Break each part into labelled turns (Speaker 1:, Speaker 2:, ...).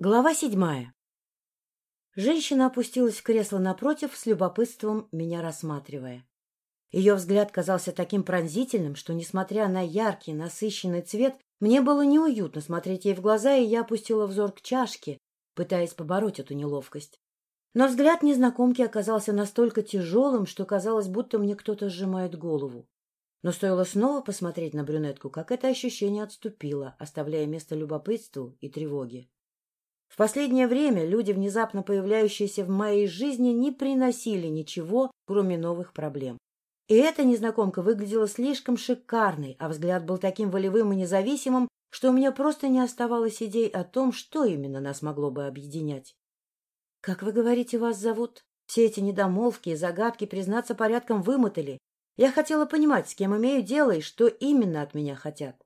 Speaker 1: Глава седьмая. Женщина опустилась в кресло напротив, с любопытством меня рассматривая. Ее взгляд казался таким пронзительным, что, несмотря на яркий, насыщенный цвет, мне было неуютно смотреть ей в глаза, и я опустила взор к чашке, пытаясь побороть эту неловкость. Но взгляд незнакомки оказался настолько тяжелым, что казалось, будто мне кто-то сжимает голову. Но стоило снова посмотреть на брюнетку, как это ощущение отступило, оставляя место любопытству и тревоге. В последнее время люди, внезапно появляющиеся в моей жизни, не приносили ничего, кроме новых проблем. И эта незнакомка выглядела слишком шикарной, а взгляд был таким волевым и независимым, что у меня просто не оставалось идей о том, что именно нас могло бы объединять. — Как вы говорите, вас зовут? Все эти недомолвки и загадки, признаться, порядком вымотали. Я хотела понимать, с кем имею дело и что именно от меня хотят.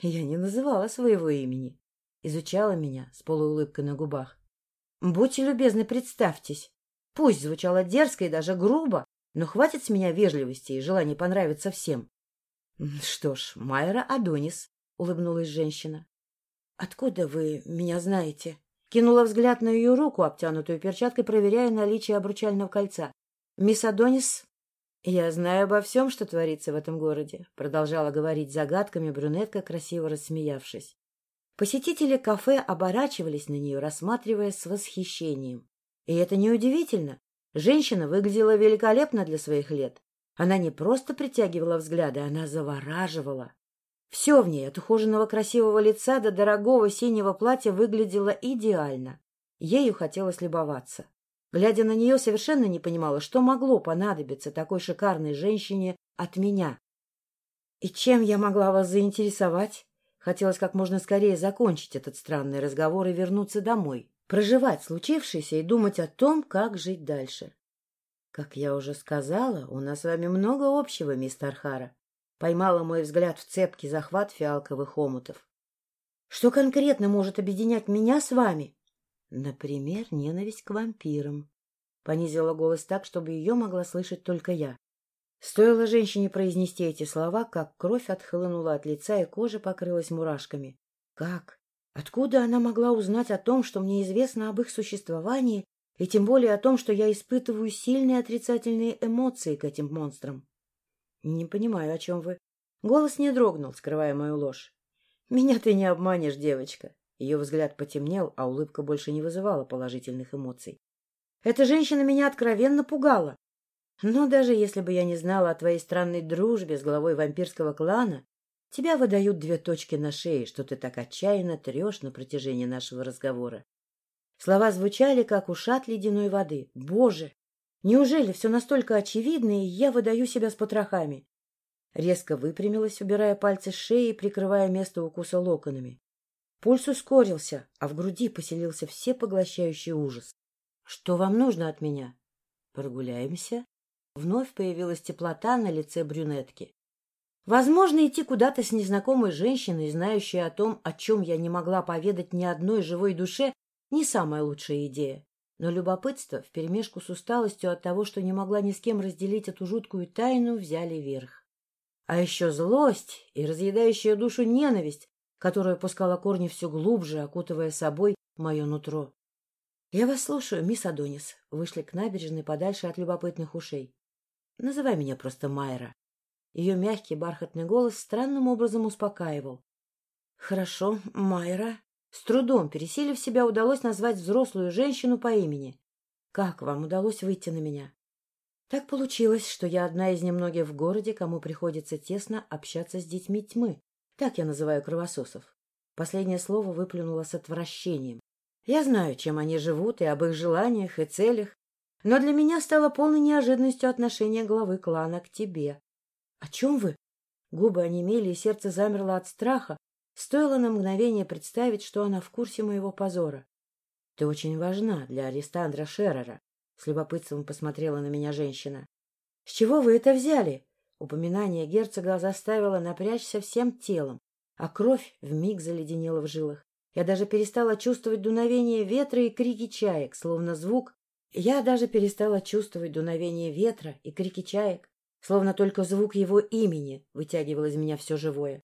Speaker 1: Я не называла своего имени изучала меня с полуулыбкой на губах. — Будьте любезны, представьтесь. Пусть звучало дерзко и даже грубо, но хватит с меня вежливости и желания понравиться всем. — Что ж, Майра Адонис, — улыбнулась женщина. — Откуда вы меня знаете? Кинула взгляд на ее руку, обтянутую перчаткой, проверяя наличие обручального кольца. — Мисс Адонис, я знаю обо всем, что творится в этом городе, — продолжала говорить загадками брюнетка, красиво рассмеявшись. Посетители кафе оборачивались на нее, рассматривая с восхищением. И это неудивительно. Женщина выглядела великолепно для своих лет. Она не просто притягивала взгляды, она завораживала. Все в ней, от ухоженного красивого лица до дорогого синего платья, выглядело идеально. Ею хотелось любоваться. Глядя на нее, совершенно не понимала, что могло понадобиться такой шикарной женщине от меня. — И чем я могла вас заинтересовать? Хотелось как можно скорее закончить этот странный разговор и вернуться домой, проживать случившееся и думать о том, как жить дальше. Как я уже сказала, у нас с вами много общего, мистер Хара. Поймала мой взгляд в цепкий захват фиалковых омутов. Что конкретно может объединять меня с вами? Например, ненависть к вампирам. Понизила голос так, чтобы ее могла слышать только я. Стоило женщине произнести эти слова, как кровь отхлынула от лица и кожа покрылась мурашками. Как? Откуда она могла узнать о том, что мне известно об их существовании, и тем более о том, что я испытываю сильные отрицательные эмоции к этим монстрам? Не понимаю, о чем вы. Голос не дрогнул, скрывая мою ложь. Меня ты не обманешь, девочка. Ее взгляд потемнел, а улыбка больше не вызывала положительных эмоций. Эта женщина меня откровенно пугала. Но даже если бы я не знала о твоей странной дружбе с главой вампирского клана, тебя выдают две точки на шее, что ты так отчаянно трешь на протяжении нашего разговора. Слова звучали, как ушат ледяной воды. Боже! Неужели все настолько очевидно, и я выдаю себя с потрохами? Резко выпрямилась, убирая пальцы с шеи и прикрывая место укуса локонами. Пульс ускорился, а в груди поселился всепоглощающий ужас. — Что вам нужно от меня? — Прогуляемся? Вновь появилась теплота на лице брюнетки. Возможно, идти куда-то с незнакомой женщиной, знающей о том, о чем я не могла поведать ни одной живой душе, не самая лучшая идея. Но любопытство, вперемешку с усталостью от того, что не могла ни с кем разделить эту жуткую тайну, взяли верх. А еще злость и разъедающая душу ненависть, которая пускала корни все глубже, окутывая собой мое нутро. — Я вас слушаю, мисс Адонис. Вышли к набережной подальше от любопытных ушей. Называй меня просто Майра. Ее мягкий бархатный голос странным образом успокаивал. — Хорошо, Майра. С трудом, пересилив себя, удалось назвать взрослую женщину по имени. Как вам удалось выйти на меня? Так получилось, что я одна из немногих в городе, кому приходится тесно общаться с детьми тьмы. Так я называю кровососов. Последнее слово выплюнуло с отвращением. Я знаю, чем они живут, и об их желаниях и целях, но для меня стало полной неожиданностью отношение главы клана к тебе. — О чем вы? Губы онемели, и сердце замерло от страха. Стоило на мгновение представить, что она в курсе моего позора. — Ты очень важна для Аристандра Шеррера, — с любопытством посмотрела на меня женщина. — С чего вы это взяли? Упоминание герцога заставило напрячься всем телом, а кровь вмиг заледенела в жилах. Я даже перестала чувствовать дуновение ветра и крики чаек, словно звук я даже перестала чувствовать дуновение ветра и крики чаек, словно только звук его имени вытягивал из меня все живое.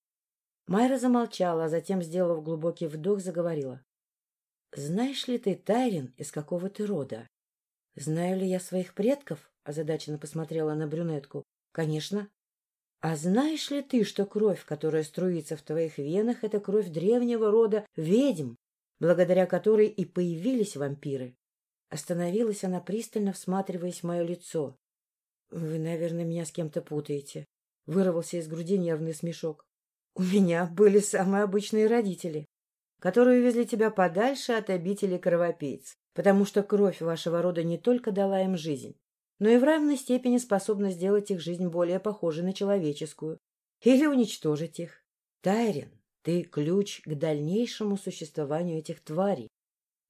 Speaker 1: Майра замолчала, а затем, сделав глубокий вдох, заговорила. — Знаешь ли ты, Тайрин, из какого ты рода? — Знаю ли я своих предков? — озадаченно посмотрела на брюнетку. — Конечно. — А знаешь ли ты, что кровь, которая струится в твоих венах, — это кровь древнего рода ведьм, благодаря которой и появились вампиры? Остановилась она, пристально всматриваясь в мое лицо. — Вы, наверное, меня с кем-то путаете. Вырвался из груди нервный смешок. — У меня были самые обычные родители, которые увезли тебя подальше от обители кровопийц, потому что кровь вашего рода не только дала им жизнь, но и в равной степени способна сделать их жизнь более похожей на человеческую или уничтожить их. Тайрин, ты ключ к дальнейшему существованию этих тварей.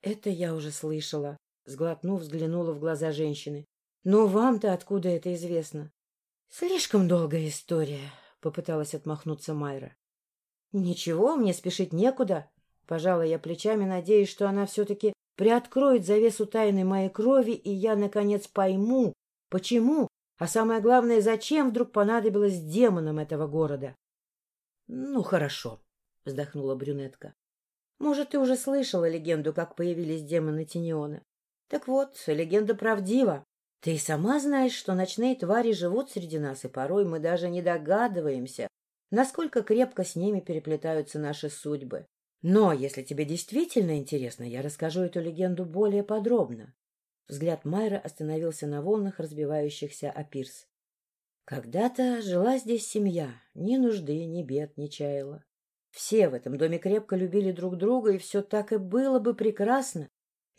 Speaker 1: Это я уже слышала, Сглотнув, взглянула в глаза женщины. — Но вам-то откуда это известно? — Слишком долгая история, — попыталась отмахнуться Майра. — Ничего, мне спешить некуда. Пожала я плечами, надеясь, что она все-таки приоткроет завесу тайны моей крови, и я, наконец, пойму, почему, а самое главное, зачем вдруг понадобилось демонам этого города. — Ну, хорошо, — вздохнула брюнетка. — Может, ты уже слышала легенду, как появились демоны Тинеона? Так вот, легенда правдива. Ты и сама знаешь, что ночные твари живут среди нас, и порой мы даже не догадываемся, насколько крепко с ними переплетаются наши судьбы. Но, если тебе действительно интересно, я расскажу эту легенду более подробно. Взгляд Майра остановился на волнах, разбивающихся о пирс. Когда-то жила здесь семья, ни нужды, ни бед не чаяла. Все в этом доме крепко любили друг друга, и все так и было бы прекрасно,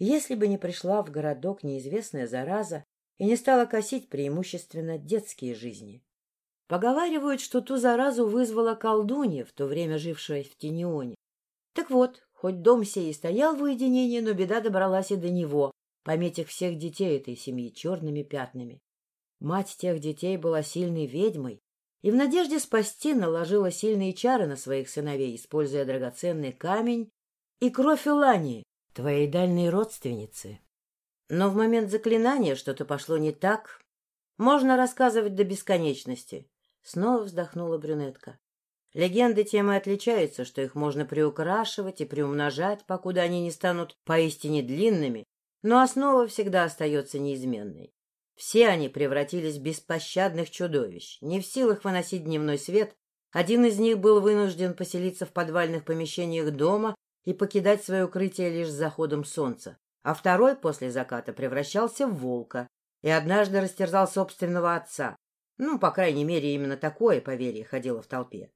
Speaker 1: если бы не пришла в городок неизвестная зараза и не стала косить преимущественно детские жизни. Поговаривают, что ту заразу вызвала колдунья, в то время жившая в Тинионе. Так вот, хоть дом сей и стоял в уединении, но беда добралась и до него, пометив всех детей этой семьи черными пятнами. Мать тех детей была сильной ведьмой и в надежде спасти наложила сильные чары на своих сыновей, используя драгоценный камень и кровь Илании, твоей дальней родственницы. Но в момент заклинания что-то пошло не так. Можно рассказывать до бесконечности. Снова вздохнула брюнетка. Легенды тем и отличаются, что их можно приукрашивать и приумножать, покуда они не станут поистине длинными, но основа всегда остается неизменной. Все они превратились в беспощадных чудовищ, не в силах выносить дневной свет. Один из них был вынужден поселиться в подвальных помещениях дома и покидать свое укрытие лишь с заходом солнца, а второй после заката превращался в волка и однажды растерзал собственного отца. Ну, по крайней мере, именно такое поверье ходило в толпе.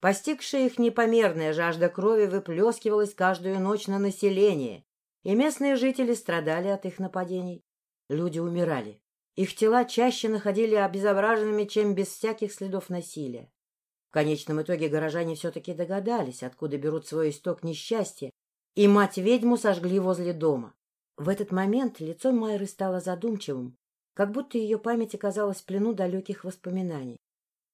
Speaker 1: Постигшая их непомерная жажда крови выплескивалась каждую ночь на население, и местные жители страдали от их нападений. Люди умирали. Их тела чаще находили обезображенными, чем без всяких следов насилия. В конечном итоге горожане все-таки догадались, откуда берут свой исток несчастья, и мать-ведьму сожгли возле дома. В этот момент лицо Майры стало задумчивым, как будто ее память оказалась в плену далеких воспоминаний.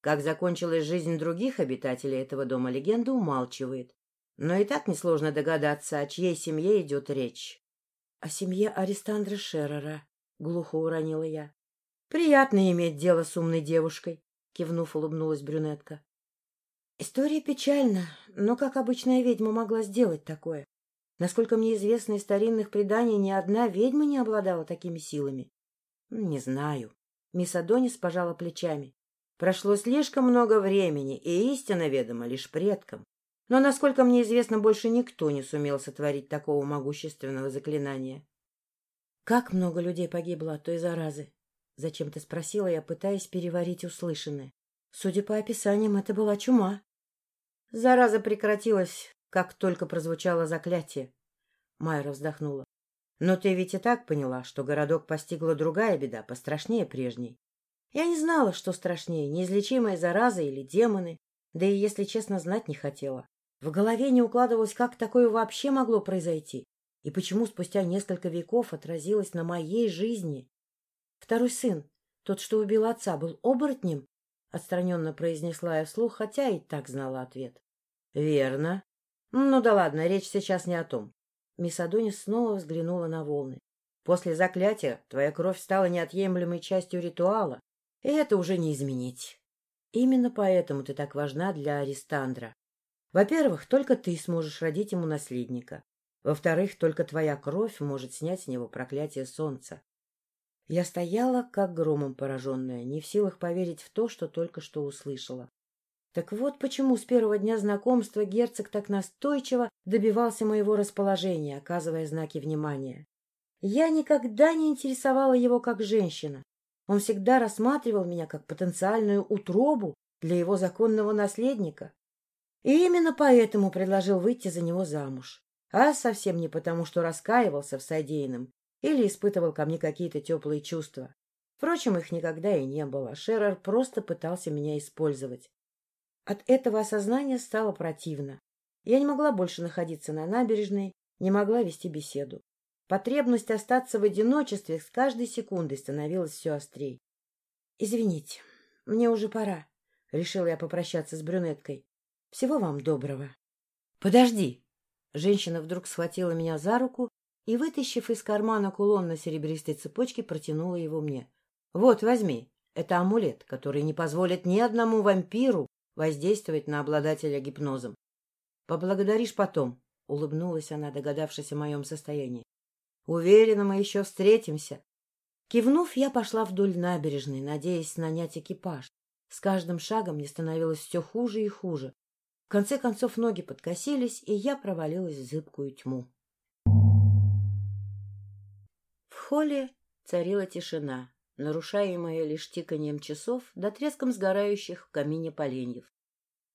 Speaker 1: Как закончилась жизнь других обитателей этого дома, легенда умалчивает. Но и так несложно догадаться, о чьей семье идет речь. — О семье Арестандра Шеррера, — глухо уронила я. — Приятно иметь дело с умной девушкой, — кивнув, улыбнулась брюнетка. История печальна, но как обычная ведьма могла сделать такое? Насколько мне известно из старинных преданий, ни одна ведьма не обладала такими силами. Не знаю. Мисс Адонис пожала плечами. Прошло слишком много времени, и истина ведома лишь предкам. Но, насколько мне известно, больше никто не сумел сотворить такого могущественного заклинания. — Как много людей погибло от той заразы? — зачем-то спросила я, пытаясь переварить услышанное. Судя по описаниям, это была чума. Зараза прекратилась, как только прозвучало заклятие. Майра вздохнула. Но ты ведь и так поняла, что городок постигла другая беда, пострашнее прежней. Я не знала, что страшнее, неизлечимая зараза или демоны, да и, если честно, знать не хотела. В голове не укладывалось, как такое вообще могло произойти, и почему спустя несколько веков отразилось на моей жизни. Второй сын, тот, что убил отца, был оборотнем? — отстраненно произнесла я вслух, хотя и так знала ответ. — Верно. Ну да ладно, речь сейчас не о том. Мисс Адонис снова взглянула на волны. После заклятия твоя кровь стала неотъемлемой частью ритуала, и это уже не изменить. Именно поэтому ты так важна для Аристандра. Во-первых, только ты сможешь родить ему наследника. Во-вторых, только твоя кровь может снять с него проклятие солнца. Я стояла, как громом пораженная, не в силах поверить в то, что только что услышала. Так вот почему с первого дня знакомства герцог так настойчиво добивался моего расположения, оказывая знаки внимания. Я никогда не интересовала его как женщина. Он всегда рассматривал меня как потенциальную утробу для его законного наследника. И именно поэтому предложил выйти за него замуж. А совсем не потому, что раскаивался в содеянном или испытывал ко мне какие-то теплые чувства. Впрочем, их никогда и не было. Шерер просто пытался меня использовать. От этого осознания стало противно. Я не могла больше находиться на набережной, не могла вести беседу. Потребность остаться в одиночестве с каждой секундой становилась все острей. — Извините, мне уже пора, — решила я попрощаться с брюнеткой. — Всего вам доброго. — Подожди! Женщина вдруг схватила меня за руку и, вытащив из кармана кулон на серебристой цепочке, протянула его мне. — Вот, возьми. Это амулет, который не позволит ни одному вампиру воздействовать на обладателя гипнозом. — Поблагодаришь потом, — улыбнулась она, догадавшись о моем состоянии. Уверена, мы еще встретимся. Кивнув, я пошла вдоль набережной, надеясь нанять экипаж. С каждым шагом мне становилось все хуже и хуже. В конце концов ноги подкосились, и я провалилась в зыбкую тьму. В холле царила тишина, нарушаемая лишь тиканием часов да треском сгорающих в камине поленьев.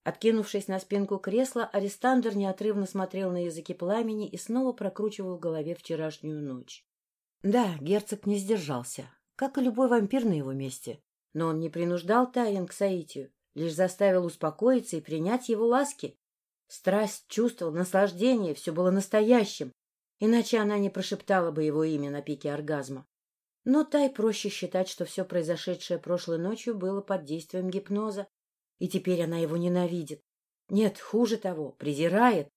Speaker 1: Откинувшись на спинку кресла, арестандр неотрывно смотрел на языки пламени и снова прокручивал в голове вчерашнюю ночь. Да, герцог не сдержался, как и любой вампир на его месте. Но он не принуждал Тайен к соитию, лишь заставил успокоиться и принять его ласки. Страсть, чувство, наслаждение — все было настоящим, иначе она не прошептала бы его имя на пике оргазма. Но Тай проще считать, что все произошедшее прошлой ночью было под действием гипноза, и теперь она его ненавидит. Нет, хуже того, презирает.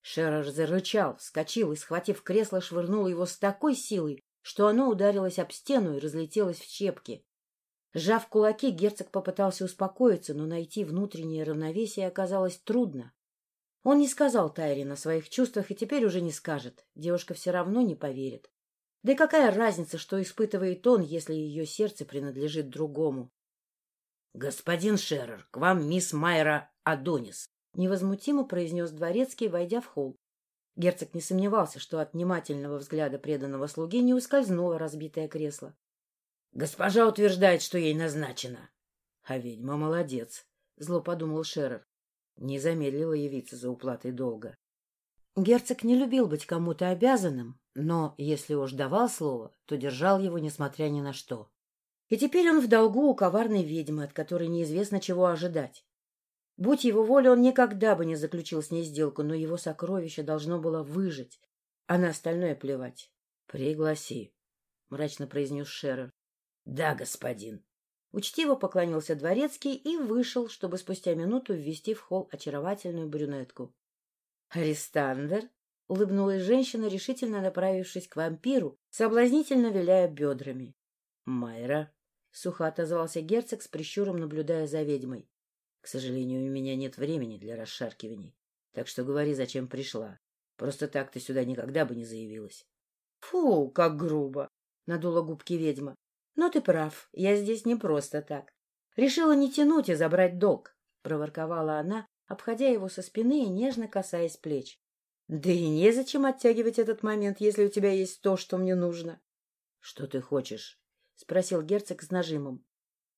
Speaker 1: Шерер зарычал, вскочил и, схватив кресло, швырнул его с такой силой, что оно ударилось об стену и разлетелось в щепки. Сжав кулаки, герцог попытался успокоиться, но найти внутреннее равновесие оказалось трудно. Он не сказал Тайрин о своих чувствах и теперь уже не скажет. Девушка все равно не поверит. Да и какая разница, что испытывает он, если ее сердце принадлежит другому? — Господин Шерер, к вам мисс Майра Адонис, — невозмутимо произнес дворецкий, войдя в холл. Герцог не сомневался, что от внимательного взгляда преданного слуги не ускользнуло разбитое кресло. — Госпожа утверждает, что ей назначено. — А ведьма молодец, — зло подумал Шерер. Не замедлила явиться за уплатой долга. Герцог не любил быть кому-то обязанным, но, если уж давал слово, то держал его, несмотря ни на что. И теперь он в долгу у коварной ведьмы, от которой неизвестно чего ожидать. Будь его воля, он никогда бы не заключил с ней сделку, но его сокровище должно было выжить, а на остальное плевать. — Пригласи, — мрачно произнес Шерер. — Да, господин. Учтиво поклонился дворецкий и вышел, чтобы спустя минуту ввести в холл очаровательную брюнетку. — Арестандер? — улыбнулась женщина, решительно направившись к вампиру, соблазнительно виляя бедрами. — Майра, — сухо отозвался герцог с прищуром, наблюдая за ведьмой. — К сожалению, у меня нет времени для расшаркиваний. Так что говори, зачем пришла. Просто так ты сюда никогда бы не заявилась. — Фу, как грубо! — надула губки ведьма. — Но ты прав, я здесь не просто так. Решила не тянуть и забрать долг, — проворковала она, обходя его со спины и нежно касаясь плеч. — Да и незачем оттягивать этот момент, если у тебя есть то, что мне нужно. — Что ты хочешь? — спросил герцог с нажимом.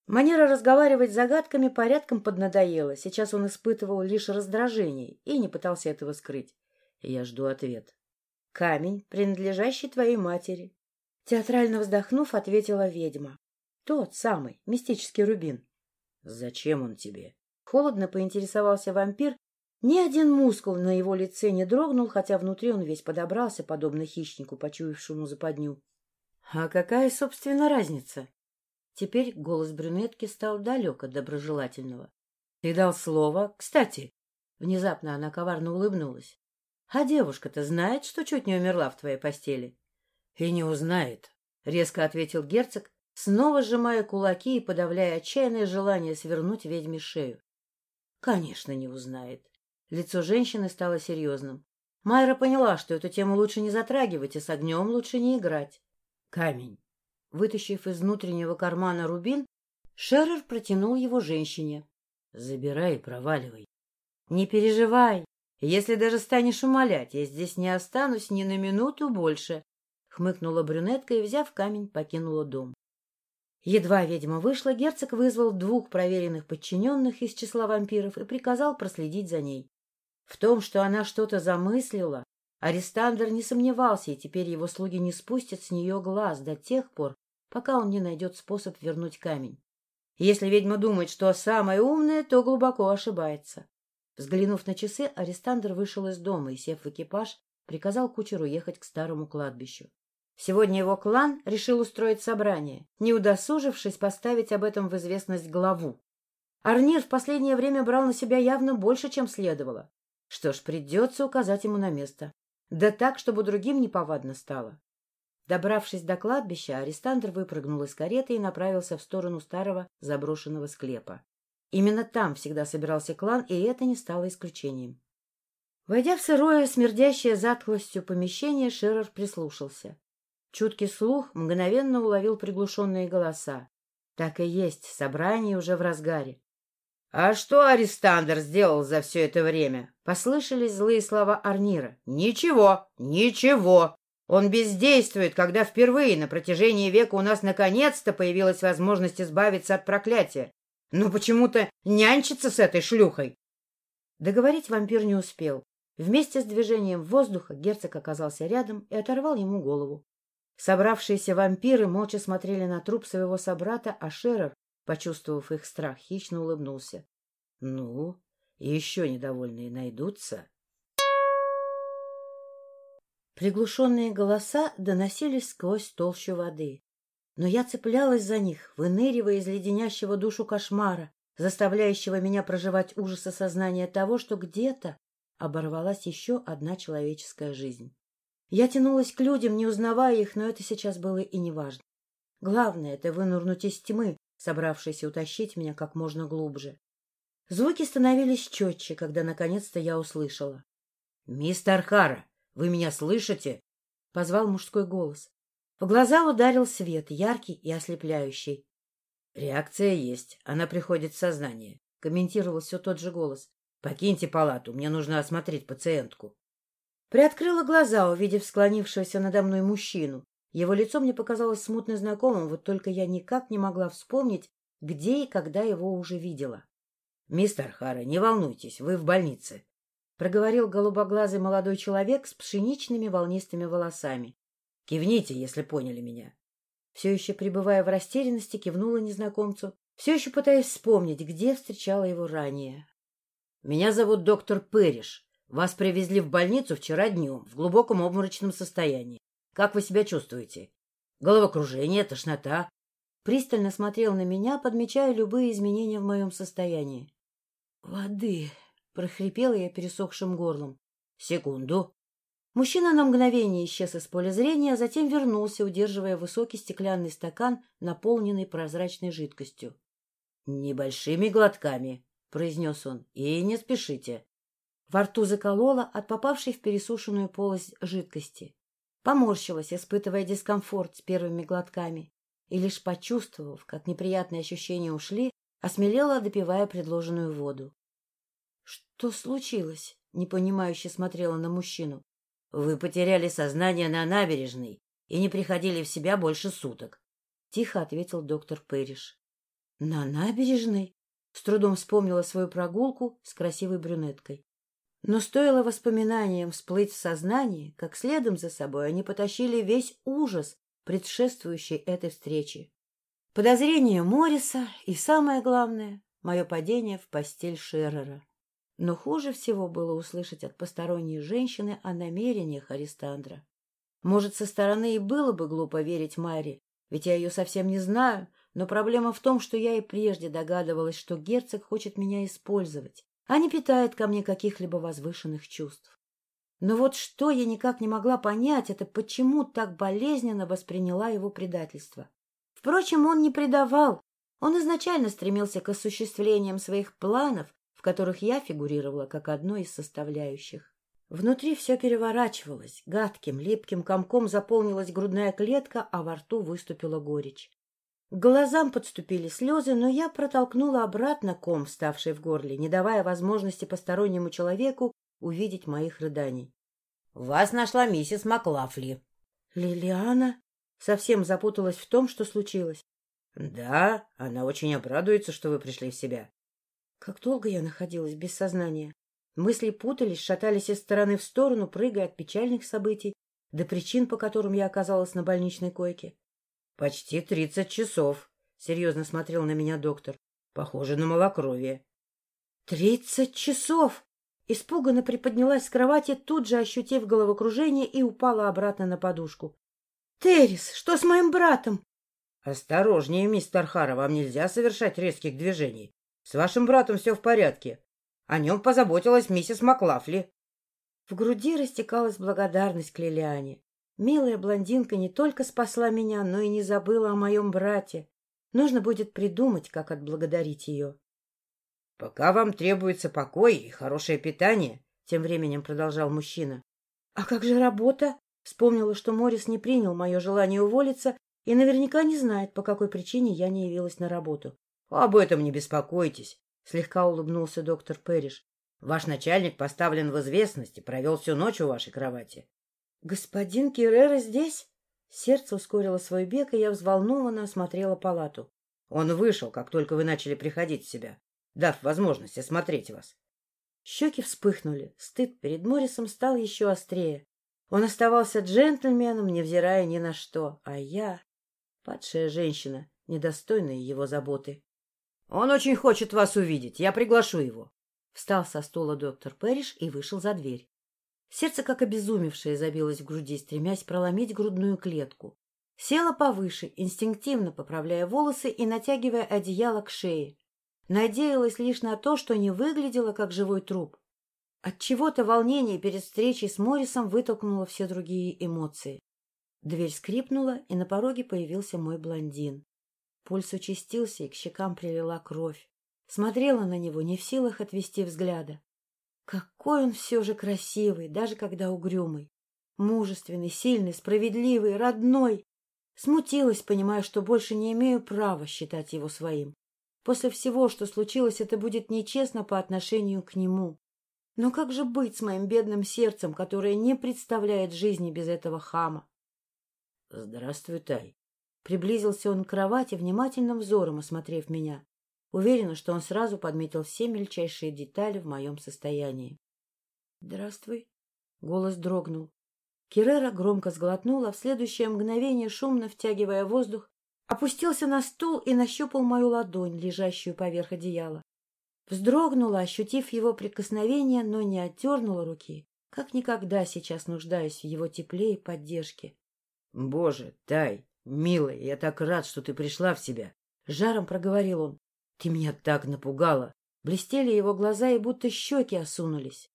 Speaker 1: Манера разговаривать загадками порядком поднадоела. Сейчас он испытывал лишь раздражение и не пытался этого скрыть. Я жду ответ. — Камень, принадлежащий твоей матери. Театрально вздохнув, ответила ведьма. — Тот самый, мистический рубин. — Зачем он тебе? Холодно поинтересовался вампир. Ни один мускул на его лице не дрогнул, хотя внутри он весь подобрался, подобно хищнику, почуявшему западню. А какая, собственно, разница? Теперь голос брюнетки стал далек от доброжелательного. Ты дал слово. Кстати, внезапно она коварно улыбнулась. А девушка-то знает, что чуть не умерла в твоей постели? И не узнает, резко ответил герцог, снова сжимая кулаки и подавляя отчаянное желание свернуть ведьме шею. Конечно, не узнает. Лицо женщины стало серьезным. Майра поняла, что эту тему лучше не затрагивать, и с огнем лучше не играть. Камень. Вытащив из внутреннего кармана рубин, Шерер протянул его женщине. — Забирай и проваливай. — Не переживай. Если даже станешь умолять, я здесь не останусь ни на минуту больше. Хмыкнула брюнетка и, взяв камень, покинула дом. Едва ведьма вышла, герцог вызвал двух проверенных подчиненных из числа вампиров и приказал проследить за ней. В том, что она что-то замыслила, Арестандр не сомневался, и теперь его слуги не спустят с нее глаз до тех пор, пока он не найдет способ вернуть камень. Если ведьма думает, что самая умная, то глубоко ошибается. Взглянув на часы, Арестандр вышел из дома и, сев в экипаж, приказал кучеру ехать к старому кладбищу. Сегодня его клан решил устроить собрание, не удосужившись поставить об этом в известность главу. Арнир в последнее время брал на себя явно больше, чем следовало. Что ж, придется указать ему на место. Да так, чтобы другим неповадно стало. Добравшись до кладбища, Арестандр выпрыгнул из кареты и направился в сторону старого заброшенного склепа. Именно там всегда собирался клан, и это не стало исключением. Войдя в сырое, смердящее затхлостью помещение, Шерер прислушался. Чуткий слух мгновенно уловил приглушенные голоса. Так и есть, собрание уже в разгаре. «А что Арестандр сделал за все это время?» Послышались злые слова Арнира. «Ничего, ничего. Он бездействует, когда впервые на протяжении века у нас наконец-то появилась возможность избавиться от проклятия. Но почему-то нянчится с этой шлюхой». Договорить вампир не успел. Вместе с движением воздуха герцог оказался рядом и оторвал ему голову. Собравшиеся вампиры молча смотрели на труп своего собрата, а Шерер Почувствовав их страх, хищно улыбнулся. — Ну, еще недовольные найдутся. Приглушенные голоса доносились сквозь толщу воды. Но я цеплялась за них, выныривая из леденящего душу кошмара, заставляющего меня проживать ужас осознания того, что где-то оборвалась еще одна человеческая жизнь. Я тянулась к людям, не узнавая их, но это сейчас было и неважно. Главное — это вынурнуть из тьмы, собравшийся утащить меня как можно глубже. Звуки становились четче, когда наконец-то я услышала. — Мистер Хара, вы меня слышите? — позвал мужской голос. В глаза ударил свет, яркий и ослепляющий. — Реакция есть, она приходит в сознание, — комментировал все тот же голос. — Покиньте палату, мне нужно осмотреть пациентку. Приоткрыла глаза, увидев склонившегося надо мной мужчину. Его лицо мне показалось смутно знакомым, вот только я никак не могла вспомнить, где и когда его уже видела. — Мистер Хара, не волнуйтесь, вы в больнице, — проговорил голубоглазый молодой человек с пшеничными волнистыми волосами. — Кивните, если поняли меня. Все еще пребывая в растерянности, кивнула незнакомцу, все еще пытаясь вспомнить, где встречала его ранее. — Меня зовут доктор Пэриш. Вас привезли в больницу вчера днем, в глубоком обморочном состоянии. Как вы себя чувствуете? Головокружение, тошнота? Пристально смотрел на меня, подмечая любые изменения в моем состоянии. — Воды! — прохрипела я пересохшим горлом. — Секунду. Мужчина на мгновение исчез из поля зрения, а затем вернулся, удерживая высокий стеклянный стакан, наполненный прозрачной жидкостью. — Небольшими глотками, — произнес он, — и не спешите. Во рту заколола от попавшей в пересушенную полость жидкости. Поморщилась, испытывая дискомфорт с первыми глотками, и лишь почувствовав, как неприятные ощущения ушли, осмелела, допивая предложенную воду. — Что случилось? — непонимающе смотрела на мужчину. — Вы потеряли сознание на набережной и не приходили в себя больше суток, — тихо ответил доктор Пэриш. — На набережной? — с трудом вспомнила свою прогулку с красивой брюнеткой. Но стоило воспоминаниям всплыть в сознание, как следом за собой они потащили весь ужас, предшествующий этой встрече. Подозрение Морриса и, самое главное, мое падение в постель Шеррера. Но хуже всего было услышать от посторонней женщины о намерениях Аристандра. Может, со стороны и было бы глупо верить Майре, ведь я ее совсем не знаю, но проблема в том, что я и прежде догадывалась, что герцог хочет меня использовать а не питает ко мне каких-либо возвышенных чувств. Но вот что я никак не могла понять, это почему так болезненно восприняла его предательство. Впрочем, он не предавал. Он изначально стремился к осуществлениям своих планов, в которых я фигурировала как одной из составляющих. Внутри все переворачивалось, гадким, липким комком заполнилась грудная клетка, а во рту выступила горечь. К глазам подступили слезы, но я протолкнула обратно ком, вставший в горле, не давая возможности постороннему человеку увидеть моих рыданий. — Вас нашла миссис Маклафли. — Лилиана? Совсем запуталась в том, что случилось. — Да, она очень обрадуется, что вы пришли в себя. Как долго я находилась без сознания? Мысли путались, шатались из стороны в сторону, прыгая от печальных событий до причин, по которым я оказалась на больничной койке. — Почти тридцать часов, — серьезно смотрел на меня доктор. — Похоже на малокровие. — Тридцать часов! Испуганно приподнялась с кровати, тут же ощутив головокружение и упала обратно на подушку. — Террис, что с моим братом? — Осторожнее, мистер Хара, вам нельзя совершать резких движений. С вашим братом все в порядке. О нем позаботилась миссис Маклафли. В груди растекалась благодарность к Лилиане. Милая блондинка не только спасла меня, но и не забыла о моем брате. Нужно будет придумать, как отблагодарить ее. — Пока вам требуется покой и хорошее питание, — тем временем продолжал мужчина. — А как же работа? Вспомнила, что Морис не принял мое желание уволиться и наверняка не знает, по какой причине я не явилась на работу. — Об этом не беспокойтесь, — слегка улыбнулся доктор Перриш. — Ваш начальник поставлен в известность и провел всю ночь у вашей кровати. — Господин Керрера здесь? Сердце ускорило свой бег, и я взволнованно осмотрела палату. — Он вышел, как только вы начали приходить в себя дав возможность осмотреть вас. Щеки вспыхнули, стыд перед Моррисом стал еще острее. Он оставался джентльменом, невзирая ни на что, а я — падшая женщина, недостойная его заботы. — Он очень хочет вас увидеть, я приглашу его. Встал со стула доктор Пэриш и вышел за дверь. Сердце, как обезумевшее, забилось в груди, стремясь проломить грудную клетку. Села повыше, инстинктивно поправляя волосы и натягивая одеяло к шее. Надеялась лишь на то, что не выглядела как живой труп. От чего-то волнение перед встречей с Моррисом вытолкнуло все другие эмоции. Дверь скрипнула, и на пороге появился мой блондин. Пульс участился, и к щекам прилила кровь. Смотрела на него, не в силах отвести взгляда. Какой он все же красивый, даже когда угрюмый. Мужественный, сильный, справедливый, родной. Смутилась, понимая, что больше не имею права считать его своим. После всего, что случилось, это будет нечестно по отношению к нему. Но как же быть с моим бедным сердцем, которое не представляет жизни без этого хама? — Здравствуй, Тай. Приблизился он к кровати, внимательным взором осмотрев меня. Уверена, что он сразу подметил все мельчайшие детали в моем состоянии. — Здравствуй. Голос дрогнул. Кирера громко сглотнула, в следующее мгновение, шумно втягивая воздух, опустился на стул и нащупал мою ладонь, лежащую поверх одеяла. Вздрогнула, ощутив его прикосновение, но не отдернула руки, как никогда сейчас нуждаюсь в его тепле и поддержке. — Боже, Тай, милая, я так рад, что ты пришла в себя! — жаром проговорил он. — Ты меня так напугала! Блестели его глаза, и будто щеки осунулись.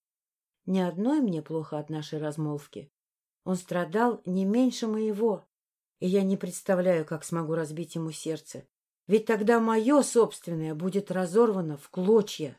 Speaker 1: Ни одной мне плохо от нашей размолвки. Он страдал не меньше моего, и я не представляю, как смогу разбить ему сердце. Ведь тогда мое собственное будет разорвано в клочья